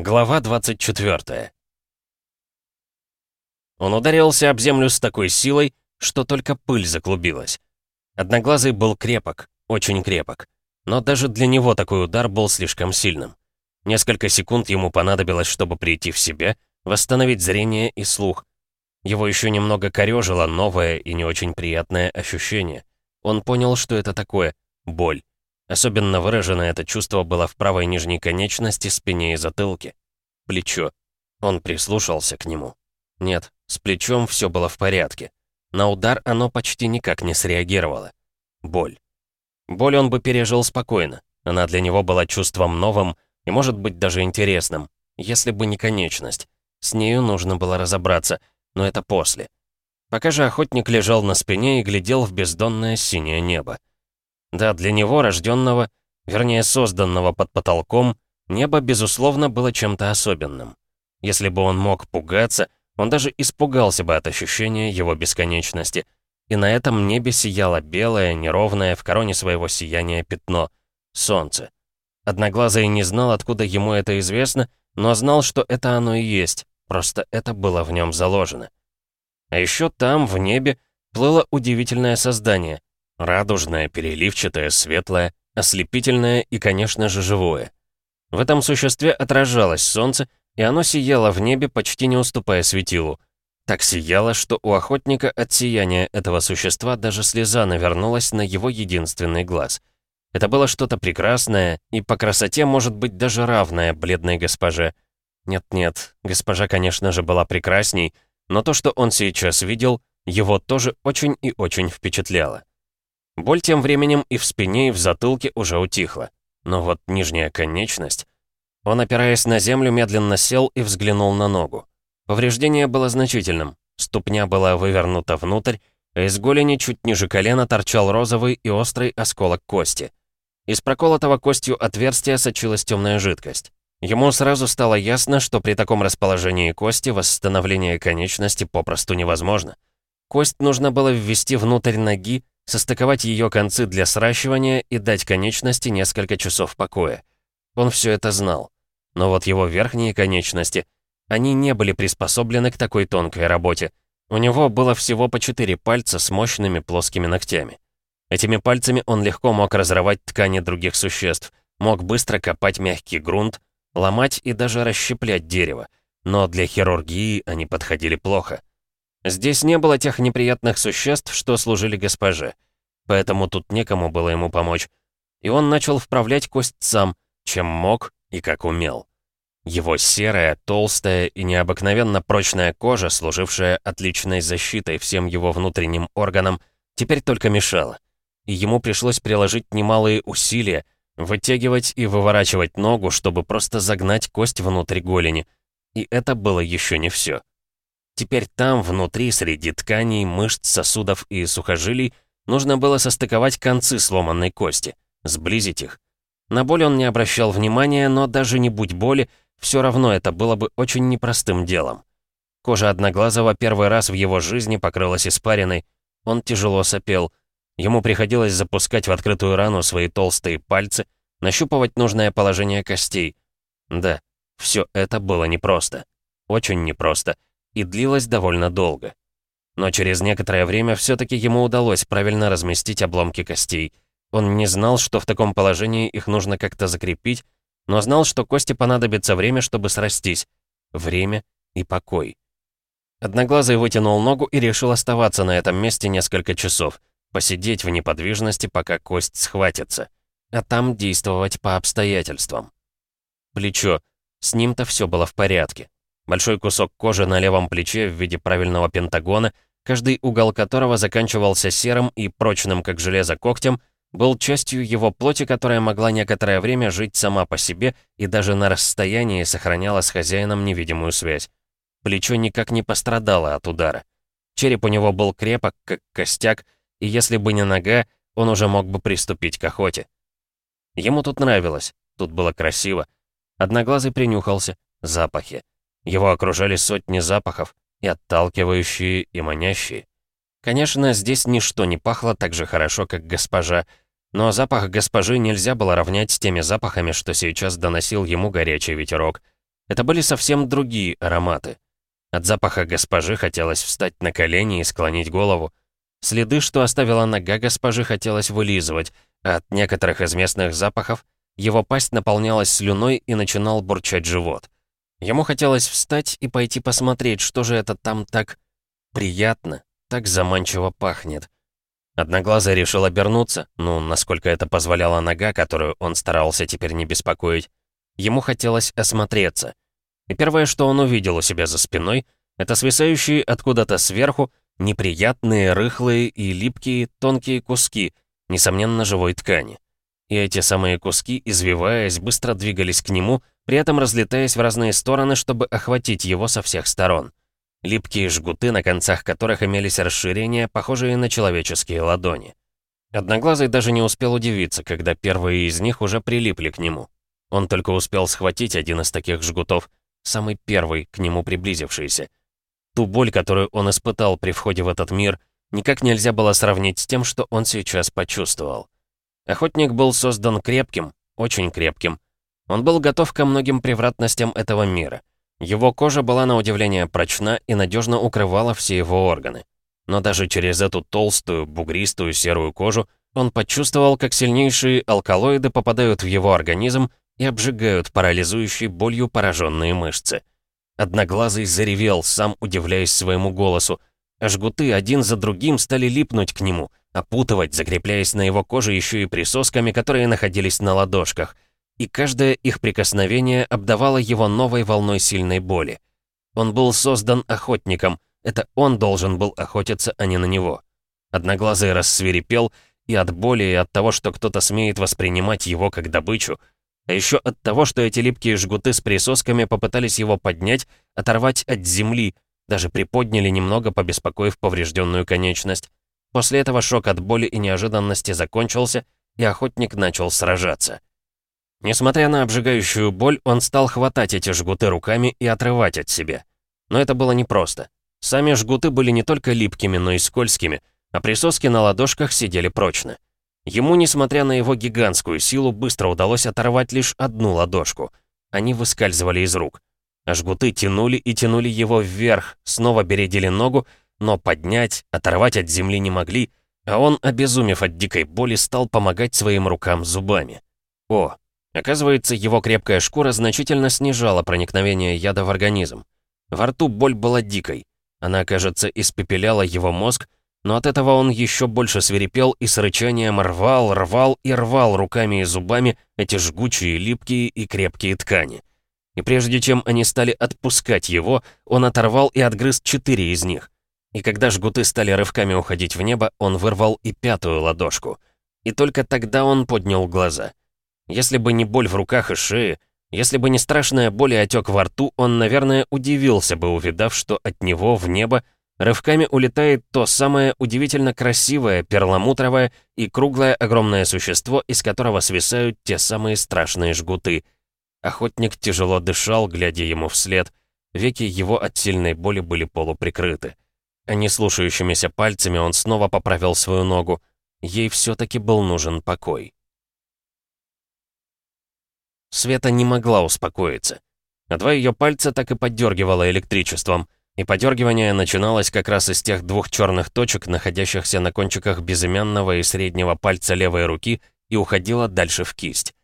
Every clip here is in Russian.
Глава 24 Он ударился об землю с такой силой, что только пыль заклубилась. Одноглазый был крепок, очень крепок. Но даже для него такой удар был слишком сильным. Несколько секунд ему понадобилось, чтобы прийти в себя, восстановить зрение и слух. Его еще немного корёжило новое и не очень приятное ощущение. Он понял, что это такое — боль. Особенно выражено это чувство было в правой нижней конечности, спине и затылке. Плечо. Он прислушался к нему. Нет, с плечом все было в порядке. На удар оно почти никак не среагировало. Боль. Боль он бы пережил спокойно. Она для него была чувством новым и, может быть, даже интересным, если бы не конечность. С нею нужно было разобраться, но это после. Пока же охотник лежал на спине и глядел в бездонное синее небо. Да, для него, рожденного, вернее, созданного под потолком, небо, безусловно, было чем-то особенным. Если бы он мог пугаться, он даже испугался бы от ощущения его бесконечности. И на этом небе сияло белое, неровное, в короне своего сияния пятно — солнце. Одноглазый не знал, откуда ему это известно, но знал, что это оно и есть, просто это было в нем заложено. А еще там, в небе, плыло удивительное создание — Радужное, переливчатое, светлое, ослепительное и, конечно же, живое. В этом существе отражалось солнце, и оно сияло в небе, почти не уступая светилу. Так сияло, что у охотника от сияния этого существа даже слеза навернулась на его единственный глаз. Это было что-то прекрасное, и по красоте, может быть, даже равное бледной госпоже. Нет-нет, госпожа, конечно же, была прекрасней, но то, что он сейчас видел, его тоже очень и очень впечатляло. Боль тем временем и в спине, и в затылке уже утихла. Но вот нижняя конечность... Он, опираясь на землю, медленно сел и взглянул на ногу. Повреждение было значительным. Ступня была вывернута внутрь, а из голени чуть ниже колена торчал розовый и острый осколок кости. Из проколотого костью отверстия сочилась темная жидкость. Ему сразу стало ясно, что при таком расположении кости восстановление конечности попросту невозможно. Кость нужно было ввести внутрь ноги, состыковать ее концы для сращивания и дать конечности несколько часов покоя. Он все это знал. Но вот его верхние конечности, они не были приспособлены к такой тонкой работе. У него было всего по четыре пальца с мощными плоскими ногтями. Этими пальцами он легко мог разрывать ткани других существ, мог быстро копать мягкий грунт, ломать и даже расщеплять дерево. Но для хирургии они подходили плохо. Здесь не было тех неприятных существ, что служили госпоже. Поэтому тут некому было ему помочь. И он начал вправлять кость сам, чем мог и как умел. Его серая, толстая и необыкновенно прочная кожа, служившая отличной защитой всем его внутренним органам, теперь только мешала. И ему пришлось приложить немалые усилия, вытягивать и выворачивать ногу, чтобы просто загнать кость внутрь голени. И это было еще не все. Теперь там, внутри, среди тканей, мышц, сосудов и сухожилий, нужно было состыковать концы сломанной кости, сблизить их. На боль он не обращал внимания, но даже не будь боли, все равно это было бы очень непростым делом. Кожа Одноглазого первый раз в его жизни покрылась испариной. Он тяжело сопел. Ему приходилось запускать в открытую рану свои толстые пальцы, нащупывать нужное положение костей. Да, все это было непросто. Очень непросто и длилось довольно долго. Но через некоторое время все-таки ему удалось правильно разместить обломки костей. Он не знал, что в таком положении их нужно как-то закрепить, но знал, что кости понадобится время, чтобы срастись. Время и покой. Одноглазый вытянул ногу и решил оставаться на этом месте несколько часов, посидеть в неподвижности, пока кость схватится, а там действовать по обстоятельствам. Плечо. С ним-то все было в порядке. Большой кусок кожи на левом плече в виде правильного пентагона, каждый угол которого заканчивался серым и прочным, как железо, когтем, был частью его плоти, которая могла некоторое время жить сама по себе и даже на расстоянии сохраняла с хозяином невидимую связь. Плечо никак не пострадало от удара. Череп у него был крепок, как костяк, и если бы не нога, он уже мог бы приступить к охоте. Ему тут нравилось, тут было красиво. Одноглазый принюхался, запахи. Его окружали сотни запахов, и отталкивающие, и манящие. Конечно, здесь ничто не пахло так же хорошо, как госпожа, но запах госпожи нельзя было равнять с теми запахами, что сейчас доносил ему горячий ветерок. Это были совсем другие ароматы. От запаха госпожи хотелось встать на колени и склонить голову. Следы, что оставила нога госпожи, хотелось вылизывать, а от некоторых из местных запахов его пасть наполнялась слюной и начинал бурчать живот. Ему хотелось встать и пойти посмотреть, что же это там так приятно, так заманчиво пахнет. Одноглазый решил обернуться, ну, насколько это позволяла нога, которую он старался теперь не беспокоить. Ему хотелось осмотреться. И первое, что он увидел у себя за спиной, это свисающие откуда-то сверху неприятные, рыхлые и липкие тонкие куски, несомненно, живой ткани. И эти самые куски, извиваясь, быстро двигались к нему, при этом разлетаясь в разные стороны, чтобы охватить его со всех сторон. Липкие жгуты, на концах которых имелись расширения, похожие на человеческие ладони. Одноглазый даже не успел удивиться, когда первые из них уже прилипли к нему. Он только успел схватить один из таких жгутов, самый первый, к нему приблизившийся. Ту боль, которую он испытал при входе в этот мир, никак нельзя было сравнить с тем, что он сейчас почувствовал. Охотник был создан крепким, очень крепким. Он был готов ко многим превратностям этого мира. Его кожа была на удивление прочна и надежно укрывала все его органы. Но даже через эту толстую, бугристую серую кожу он почувствовал, как сильнейшие алкалоиды попадают в его организм и обжигают парализующей болью пораженные мышцы. Одноглазый заревел, сам удивляясь своему голосу, а жгуты один за другим стали липнуть к нему, опутывать, закрепляясь на его коже еще и присосками, которые находились на ладошках — и каждое их прикосновение обдавало его новой волной сильной боли. Он был создан охотником, это он должен был охотиться, а не на него. Одноглазый рассверепел и от боли, и от того, что кто-то смеет воспринимать его как добычу, а еще от того, что эти липкие жгуты с присосками попытались его поднять, оторвать от земли, даже приподняли немного, побеспокоив поврежденную конечность. После этого шок от боли и неожиданности закончился, и охотник начал сражаться. Несмотря на обжигающую боль, он стал хватать эти жгуты руками и отрывать от себя. Но это было непросто. Сами жгуты были не только липкими, но и скользкими, а присоски на ладошках сидели прочно. Ему, несмотря на его гигантскую силу, быстро удалось оторвать лишь одну ладошку. Они выскальзывали из рук. А жгуты тянули и тянули его вверх, снова бередили ногу, но поднять, оторвать от земли не могли, а он, обезумев от дикой боли, стал помогать своим рукам зубами. О, Оказывается, его крепкая шкура значительно снижала проникновение яда в организм. Во рту боль была дикой. Она, кажется, испепеляла его мозг, но от этого он еще больше свирепел и с рычанием рвал, рвал и рвал руками и зубами эти жгучие, липкие и крепкие ткани. И прежде чем они стали отпускать его, он оторвал и отгрыз четыре из них. И когда жгуты стали рывками уходить в небо, он вырвал и пятую ладошку. И только тогда он поднял глаза. Если бы не боль в руках и шее, если бы не страшная боль и отек во рту, он, наверное, удивился бы, увидав, что от него в небо рывками улетает то самое удивительно красивое, перламутровое и круглое огромное существо, из которого свисают те самые страшные жгуты. Охотник тяжело дышал, глядя ему вслед. Веки его от сильной боли были полуприкрыты. А не слушающимися пальцами он снова поправил свою ногу. Ей все-таки был нужен покой. Света не могла успокоиться. А два ее пальца так и поддергивало электричеством. И подергивание начиналось как раз из тех двух черных точек, находящихся на кончиках безымянного и среднего пальца левой руки, и уходило дальше в кисть.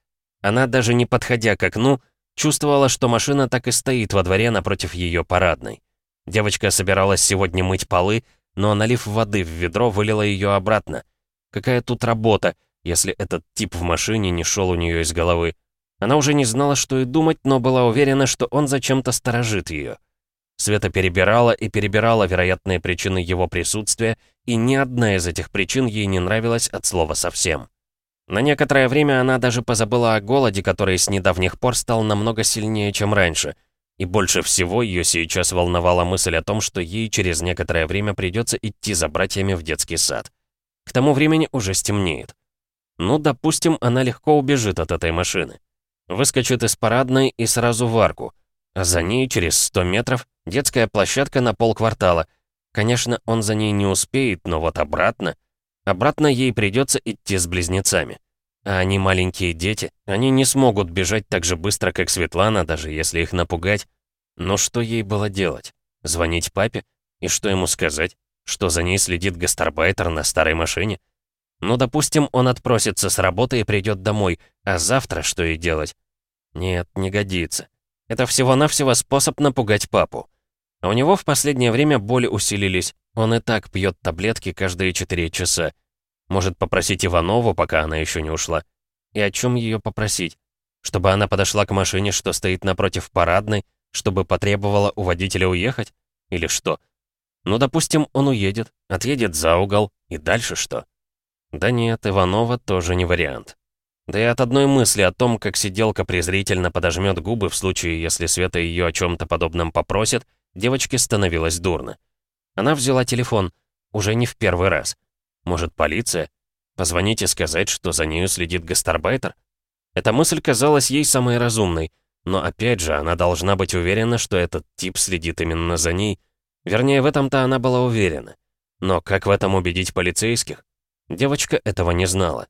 Она, даже не подходя к окну, чувствовала, что машина так и стоит во дворе напротив ее парадной. Девочка собиралась сегодня мыть полы, но, налив воды в ведро, вылила ее обратно. Какая тут работа, если этот тип в машине не шел у нее из головы? Она уже не знала, что и думать, но была уверена, что он зачем-то сторожит ее. Света перебирала и перебирала вероятные причины его присутствия, и ни одна из этих причин ей не нравилась от слова совсем. На некоторое время она даже позабыла о голоде, который с недавних пор стал намного сильнее, чем раньше. И больше всего ее сейчас волновала мысль о том, что ей через некоторое время придется идти за братьями в детский сад. К тому времени уже стемнеет. Ну, допустим, она легко убежит от этой машины. Выскочит из парадной и сразу в арку. А за ней, через 100 метров, детская площадка на полквартала. Конечно, он за ней не успеет, но вот обратно... Обратно ей придется идти с близнецами. А они маленькие дети, они не смогут бежать так же быстро, как Светлана, даже если их напугать. Но что ей было делать? Звонить папе? И что ему сказать? Что за ней следит гастарбайтер на старой машине? Ну, допустим, он отпросится с работы и придет домой, а завтра что ей делать? Нет, не годится. Это всего-навсего способ напугать папу. А у него в последнее время боли усилились. Он и так пьет таблетки каждые 4 часа. Может попросить Иванову, пока она еще не ушла. И о чем ее попросить? Чтобы она подошла к машине, что стоит напротив парадной, чтобы потребовала у водителя уехать? Или что? Ну, допустим, он уедет, отъедет за угол, и дальше что? Да нет, Иванова тоже не вариант. Да и от одной мысли о том, как сиделка презрительно подожмет губы в случае, если Света ее о чем-то подобном попросит, девочке становилось дурно. Она взяла телефон, уже не в первый раз. Может, полиция? Позвонить и сказать, что за нею следит гастарбайтер? Эта мысль казалась ей самой разумной, но опять же, она должна быть уверена, что этот тип следит именно за ней. Вернее, в этом-то она была уверена. Но как в этом убедить полицейских? Девочка этого не знала.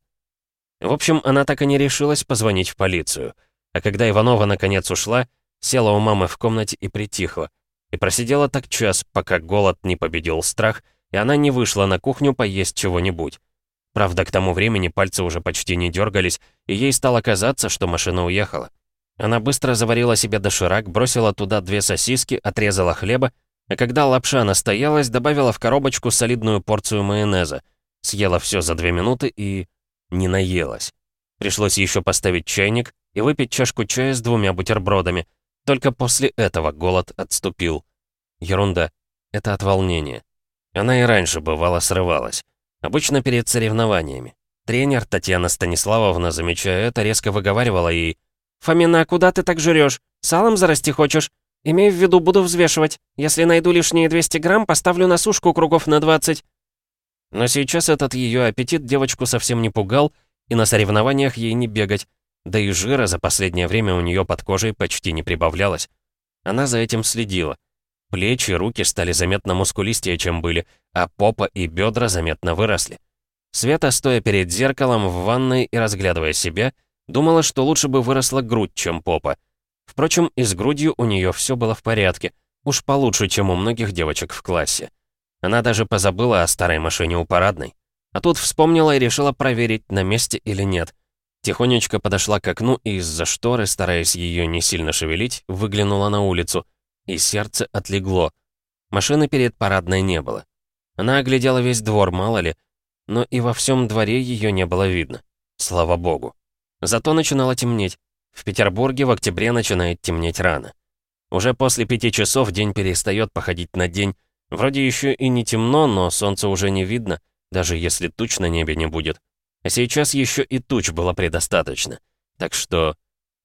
В общем, она так и не решилась позвонить в полицию. А когда Иванова наконец ушла, села у мамы в комнате и притихла. И просидела так час, пока голод не победил страх, и она не вышла на кухню поесть чего-нибудь. Правда, к тому времени пальцы уже почти не дергались, и ей стало казаться, что машина уехала. Она быстро заварила себе доширак, бросила туда две сосиски, отрезала хлеба, а когда лапша настоялась, добавила в коробочку солидную порцию майонеза. Съела все за две минуты и... не наелась. Пришлось еще поставить чайник и выпить чашку чая с двумя бутербродами. Только после этого голод отступил. Ерунда. Это от волнения. Она и раньше бывало срывалась. Обычно перед соревнованиями. Тренер Татьяна Станиславовна, замечая это, резко выговаривала ей «Фомина, куда ты так жрешь? Салом зарасти хочешь? Имей в виду, буду взвешивать. Если найду лишние 200 грамм, поставлю на сушку кругов на 20». Но сейчас этот ее аппетит девочку совсем не пугал, и на соревнованиях ей не бегать, да и жира за последнее время у нее под кожей почти не прибавлялось. Она за этим следила. Плечи руки стали заметно мускулистее, чем были, а попа и бедра заметно выросли. Света, стоя перед зеркалом в ванной и разглядывая себя, думала, что лучше бы выросла грудь, чем попа. Впрочем, и с грудью у нее все было в порядке, уж получше, чем у многих девочек в классе. Она даже позабыла о старой машине у парадной. А тут вспомнила и решила проверить, на месте или нет. Тихонечко подошла к окну и из-за шторы, стараясь ее не сильно шевелить, выглянула на улицу и сердце отлегло. Машины перед парадной не было. Она оглядела весь двор, мало ли, но и во всем дворе ее не было видно. Слава богу. Зато начинало темнеть. В Петербурге в октябре начинает темнеть рано. Уже после пяти часов день перестает походить на день. Вроде еще и не темно, но солнце уже не видно, даже если туч на небе не будет. А сейчас еще и туч было предостаточно. Так что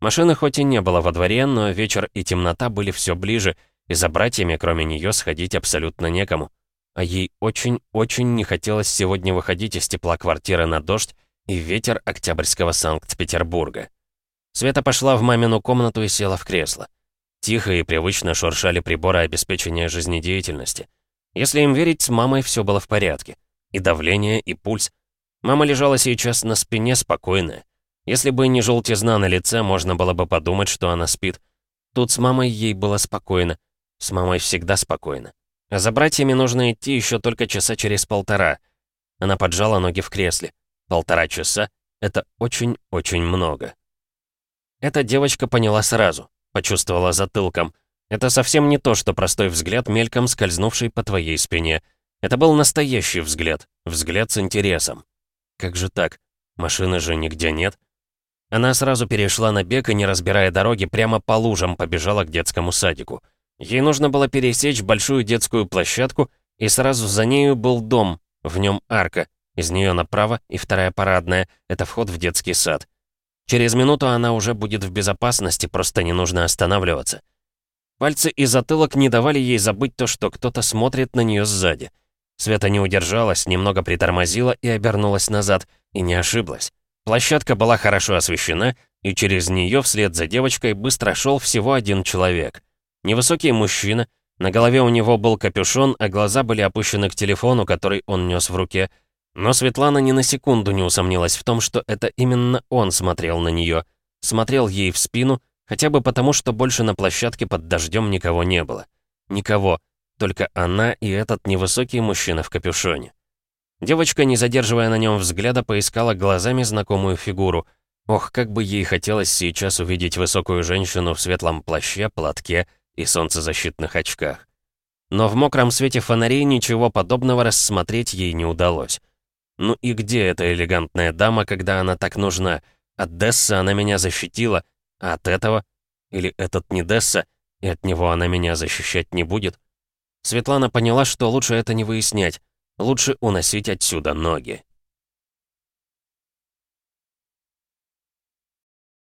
Машины хоть и не было во дворе, но вечер и темнота были все ближе, и за братьями, кроме нее, сходить абсолютно некому. А ей очень-очень не хотелось сегодня выходить из тепла квартиры на дождь и ветер октябрьского Санкт-Петербурга. Света пошла в мамину комнату и села в кресло. Тихо и привычно шуршали приборы обеспечения жизнедеятельности. Если им верить, с мамой все было в порядке. И давление, и пульс. Мама лежала сейчас на спине спокойная. Если бы не желтизна на лице, можно было бы подумать, что она спит. Тут с мамой ей было спокойно. С мамой всегда спокойно. А за братьями нужно идти еще только часа через полтора. Она поджала ноги в кресле. Полтора часа — это очень-очень много. Эта девочка поняла сразу, почувствовала затылком. Это совсем не то, что простой взгляд, мельком скользнувший по твоей спине. Это был настоящий взгляд, взгляд с интересом. Как же так? Машины же нигде нет. Она сразу перешла на бег и, не разбирая дороги, прямо по лужам побежала к детскому садику. Ей нужно было пересечь большую детскую площадку, и сразу за нею был дом, в нем арка, из нее направо и вторая парадная, это вход в детский сад. Через минуту она уже будет в безопасности, просто не нужно останавливаться. Пальцы и затылок не давали ей забыть то, что кто-то смотрит на нее сзади. Света не удержалась, немного притормозила и обернулась назад, и не ошиблась. Площадка была хорошо освещена, и через нее вслед за девочкой быстро шел всего один человек. Невысокий мужчина, на голове у него был капюшон, а глаза были опущены к телефону, который он нес в руке. Но Светлана ни на секунду не усомнилась в том, что это именно он смотрел на нее, смотрел ей в спину, хотя бы потому, что больше на площадке под дождем никого не было. Никого, только она и этот невысокий мужчина в капюшоне. Девочка, не задерживая на нем взгляда, поискала глазами знакомую фигуру. Ох, как бы ей хотелось сейчас увидеть высокую женщину в светлом плаще, платке и солнцезащитных очках. Но в мокром свете фонарей ничего подобного рассмотреть ей не удалось. Ну и где эта элегантная дама, когда она так нужна? От Десса она меня защитила, а от этого? Или этот не Десса, и от него она меня защищать не будет? Светлана поняла, что лучше это не выяснять. Лучше уносить отсюда ноги.